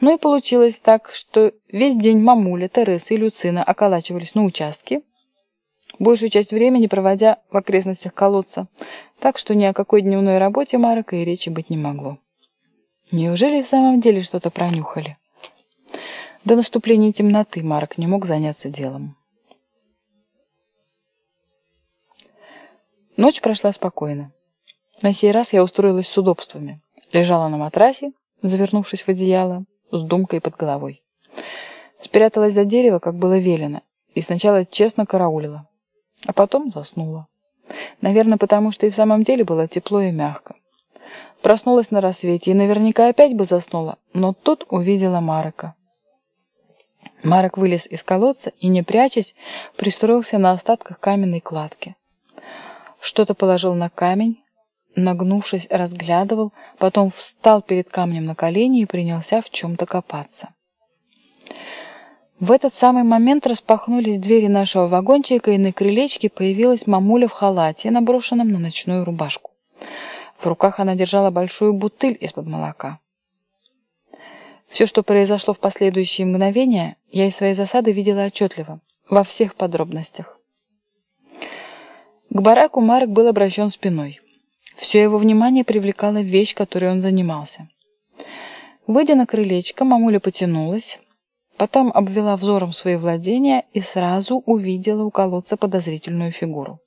Ну и получилось так, что весь день мамуля, Тереса и Люцина околачивались на участке, большую часть времени проводя в окрестностях колодца, так что ни о какой дневной работе Марка и речи быть не могло. Неужели в самом деле что-то пронюхали? До наступления темноты Марк не мог заняться делом. Ночь прошла спокойно. На сей раз я устроилась с удобствами. Лежала на матрасе, завернувшись в одеяло, с думкой под головой. Спряталась за дерево, как было велено, и сначала честно караулила, а потом заснула. Наверное, потому что и в самом деле было тепло и мягко. Проснулась на рассвете и наверняка опять бы заснула, но тут увидела Марека. Марек вылез из колодца и, не прячась, пристроился на остатках каменной кладки. Что-то положил на камень, нагнувшись, разглядывал, потом встал перед камнем на колени и принялся в чем-то копаться. В этот самый момент распахнулись двери нашего вагончика, и на крылечке появилась мамуля в халате, наброшенном на ночную рубашку. В руках она держала большую бутыль из-под молока. Все, что произошло в последующие мгновения, я из своей засады видела отчетливо, во всех подробностях. К бараку Марк был обращен спиной. Все его внимание привлекала вещь, которой он занимался. Выйдя на крылечко, мамуля потянулась, потом обвела взором свои владения и сразу увидела у колодца подозрительную фигуру.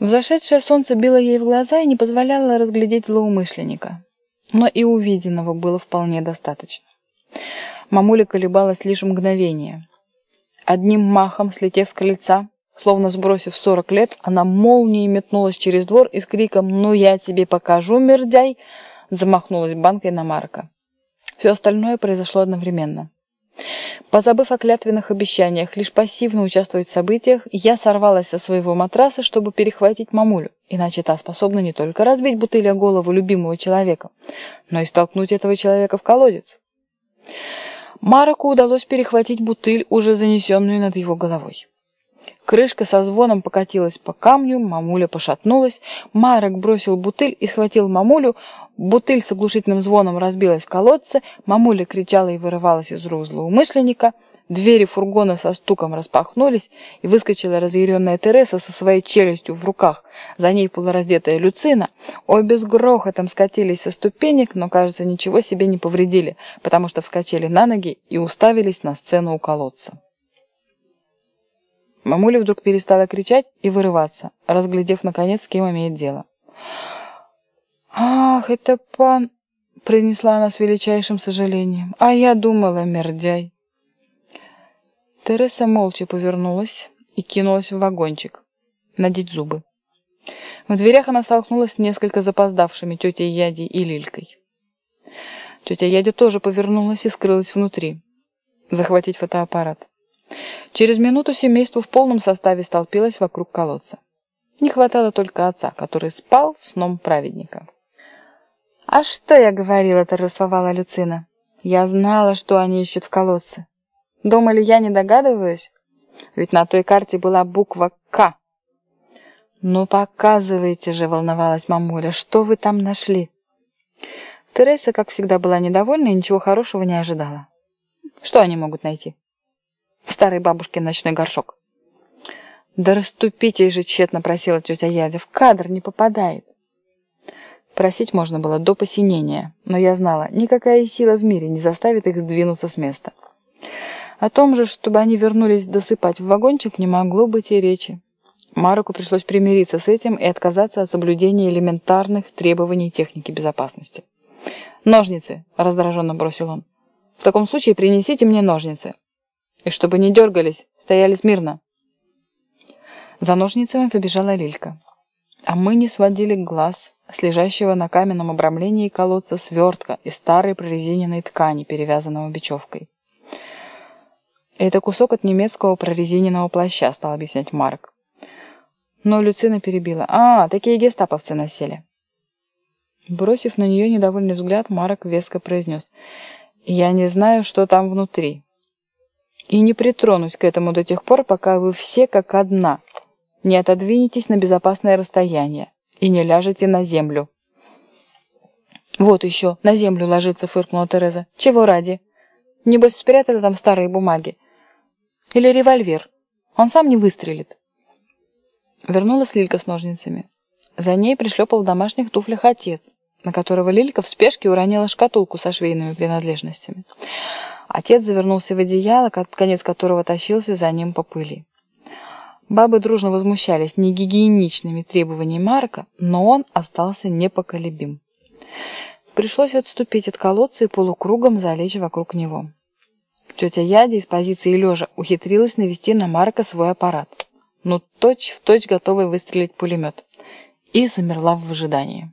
Взошедшее солнце било ей в глаза и не позволяло разглядеть злоумышленника. Но и увиденного было вполне достаточно. Мамуля колебалась лишь мгновение. Одним махом, слетев с крыльца, Словно сбросив сорок лет, она молнией метнулась через двор и с криком «Ну я тебе покажу, мердяй!» замахнулась банкой на Марка. Все остальное произошло одновременно. Позабыв о клятвенных обещаниях лишь пассивно участвовать в событиях, я сорвалась со своего матраса, чтобы перехватить мамулю, иначе та способна не только разбить бутыль о голову любимого человека, но и столкнуть этого человека в колодец. Мараку удалось перехватить бутыль, уже занесенную над его головой. Крышка со звоном покатилась по камню, мамуля пошатнулась. Марек бросил бутыль и схватил мамулю. Бутыль с оглушительным звоном разбилась в колодце. Мамуля кричала и вырывалась из рук злоумышленника. Двери фургона со стуком распахнулись, и выскочила разъяренная Тереса со своей челюстью в руках. За ней полураздетая Люцина. Обе с грохотом скатились со ступенек, но, кажется, ничего себе не повредили, потому что вскочили на ноги и уставились на сцену у колодца. Мамуля вдруг перестала кричать и вырываться, разглядев, наконец, с кем имеет дело. «Ах, это пан...» — принесла она с величайшим сожалением. «А я думала, мердяй». Тереса молча повернулась и кинулась в вагончик, надеть зубы. В дверях она столкнулась с несколько запоздавшими тетей Ядей и Лилькой. Тетя Ядя тоже повернулась и скрылась внутри, захватить фотоаппарат. Через минуту семейство в полном составе столпилось вокруг колодца. Не хватало только отца, который спал сном праведника. «А что я говорила?» – торжествовала Люцина. «Я знала, что они ищут в колодце. Думали, я не догадываюсь? Ведь на той карте была буква «К». «Ну, показывайте же», — волновалась мамуля, — «что вы там нашли?» Тереса, как всегда, была недовольна и ничего хорошего не ожидала. Что они могут найти? Старой бабушкин ночной горшок. «Да расступитесь же!» — тщетно просила тетя Яля. «В кадр не попадает!» Просить можно было до посинения, но я знала, никакая сила в мире не заставит их сдвинуться с места. О том же, чтобы они вернулись досыпать в вагончик, не могло быть и речи. Маруку пришлось примириться с этим и отказаться от соблюдения элементарных требований техники безопасности. «Ножницы!» — раздраженно бросил он. «В таком случае принесите мне ножницы. И чтобы не дергались, стояли смирно. За ножницами побежала Лилька. А мы не сводили глаз с лежащего на каменном обрамлении колодца свертка из старой прорезиненной ткани, перевязанного бечевкой. «Это кусок от немецкого прорезиненного плаща», — стал объяснять Марк. Но Люцина перебила. «А, такие гестаповцы носили». Бросив на нее недовольный взгляд, Марк веско произнес. «Я не знаю, что там внутри. И не притронусь к этому до тех пор, пока вы все как одна не отодвинетесь на безопасное расстояние и не ляжете на землю. «Вот еще, на землю ложится», — фыркнула Тереза. «Чего ради? Небось, спрятали там старые бумаги. Или револьвер. Он сам не выстрелит». Вернулась Лилька с ножницами. За ней пришлепал в домашних туфлях отец, на которого Лилька в спешке уронила шкатулку со швейными принадлежностями. Отец завернулся в одеяло, конец которого тащился за ним по пыли. Бабы дружно возмущались негигиеничными требованиями Марка, но он остался непоколебим. Пришлось отступить от колодца и полукругом залечь вокруг него. Тетя Яде из позиции лежа ухитрилась навести на Марка свой аппарат. Ну, точь-в-точь точь готовый выстрелить пулемет. И замерла в ожидании.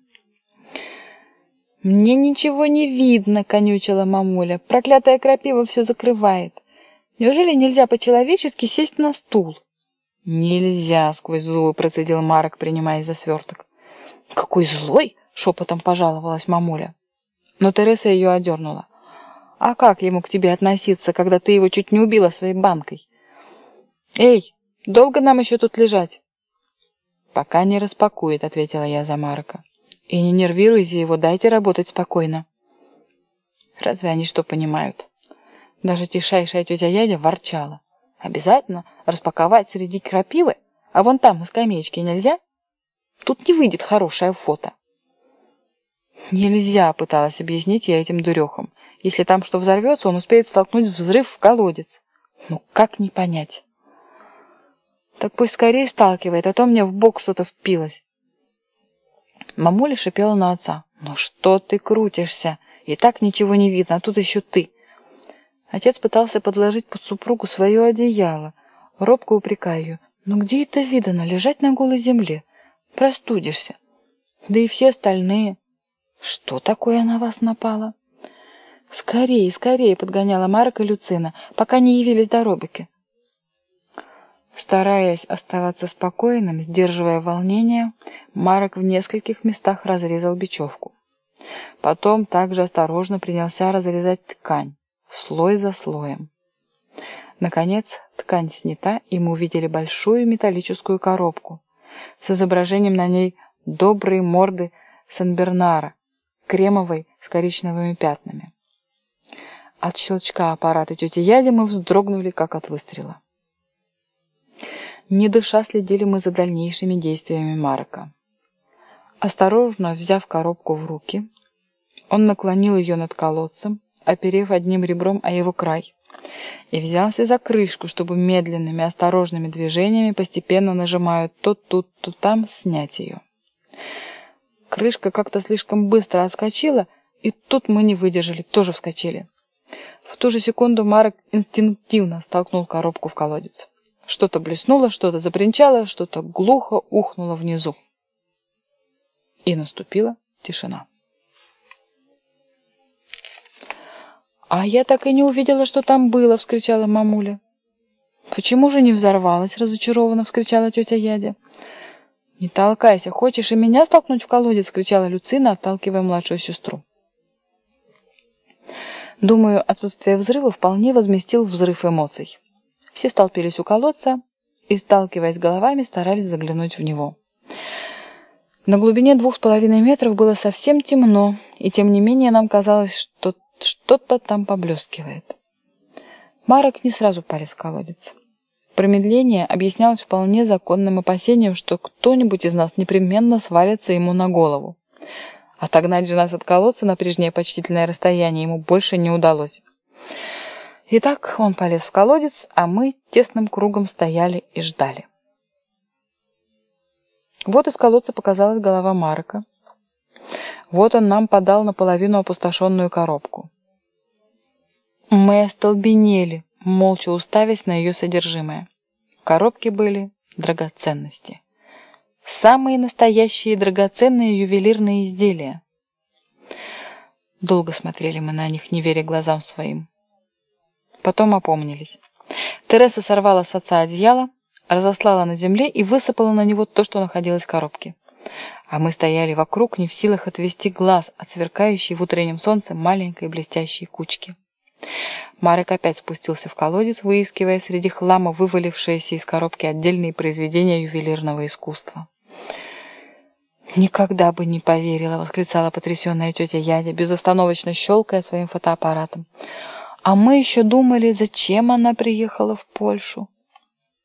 «Мне ничего не видно», — конючила мамуля. «Проклятая крапива все закрывает. Неужели нельзя по-человечески сесть на стул?» «Нельзя», — сквозь зубы процедил Марок, принимаясь за сверток. «Какой злой!» — шепотом пожаловалась мамуля. Но Тереса ее одернула. «А как ему к тебе относиться, когда ты его чуть не убила своей банкой?» «Эй, долго нам еще тут лежать?» «Пока не распакует», — ответила я за Марка. «И не нервируйте его, дайте работать спокойно». Разве они что понимают? Даже тишайшая тетя Ядя ворчала. Обязательно распаковать среди крапивы? А вон там на скамеечке нельзя? Тут не выйдет хорошее фото. Нельзя, пыталась объяснить я этим дурехам. Если там что взорвется, он успеет столкнуть взрыв в колодец. Ну как не понять? Так пусть скорее сталкивает, а то мне в бок что-то впилось. Мамуля шипела на отца. «Ну что ты крутишься? И так ничего не видно, а тут еще ты. Отец пытался подложить под супругу свое одеяло, робко упрекая ее. «Ну где это видано, лежать на голой земле? Простудишься. Да и все остальные. Что такое на вас напало?» «Скорее, скорее!» — подгоняла Марка Люцина, пока не явились до Робики. Стараясь оставаться спокойным, сдерживая волнение, Марок в нескольких местах разрезал бечевку. Потом также осторожно принялся разрезать ткань слой за слоем. Наконец, ткань снята, и мы увидели большую металлическую коробку с изображением на ней доброй морды Сен-Бернара, кремовой с коричневыми пятнами. От щелчка аппарата тети Яди мы вздрогнули, как от выстрела. Не дыша следили мы за дальнейшими действиями Марка. Осторожно взяв коробку в руки, он наклонил ее над колодцем, оперев одним ребром о его край, и взялся за крышку, чтобы медленными, осторожными движениями, постепенно нажимая то тут, то там, снять ее. Крышка как-то слишком быстро отскочила, и тут мы не выдержали, тоже вскочили. В ту же секунду Марок инстинктивно столкнул коробку в колодец. Что-то блеснуло, что-то запринчало, что-то глухо ухнуло внизу. И наступила тишина. «А я так и не увидела, что там было!» — вскричала мамуля. «Почему же не взорвалась?» — разочарованно вскричала тетя Ядя. «Не толкайся! Хочешь и меня столкнуть в колодец?» — кричала Люцина, отталкивая младшую сестру. Думаю, отсутствие взрыва вполне возместил взрыв эмоций. Все столпились у колодца и, сталкиваясь головами, старались заглянуть в него. На глубине двух с половиной метров было совсем темно, и тем не менее нам казалось, что что-то там поблескивает. Марок не сразу полез в колодец. Промедление объяснялось вполне законным опасением, что кто-нибудь из нас непременно свалится ему на голову. Отогнать же нас от колодца на прежнее почтительное расстояние ему больше не удалось. Итак, он полез в колодец, а мы тесным кругом стояли и ждали. Вот из колодца показалась голова Марка. Вот он нам подал наполовину опустошенную коробку. Мы остолбенели, молча уставясь на ее содержимое. В коробке были драгоценности. Самые настоящие драгоценные ювелирные изделия. Долго смотрели мы на них, не веря глазам своим. Потом опомнились. Тереса сорвала с отца одеяло, разослала на земле и высыпала на него то, что находилось в коробке. А мы стояли вокруг, не в силах отвести глаз от сверкающей в утреннем солнце маленькой блестящей кучки. Марек опять спустился в колодец, выискивая среди хлама вывалившиеся из коробки отдельные произведения ювелирного искусства. «Никогда бы не поверила!» — восклицала потрясенная тетя Ядя, безостановочно щелкая своим фотоаппаратом. «А мы еще думали, зачем она приехала в Польшу.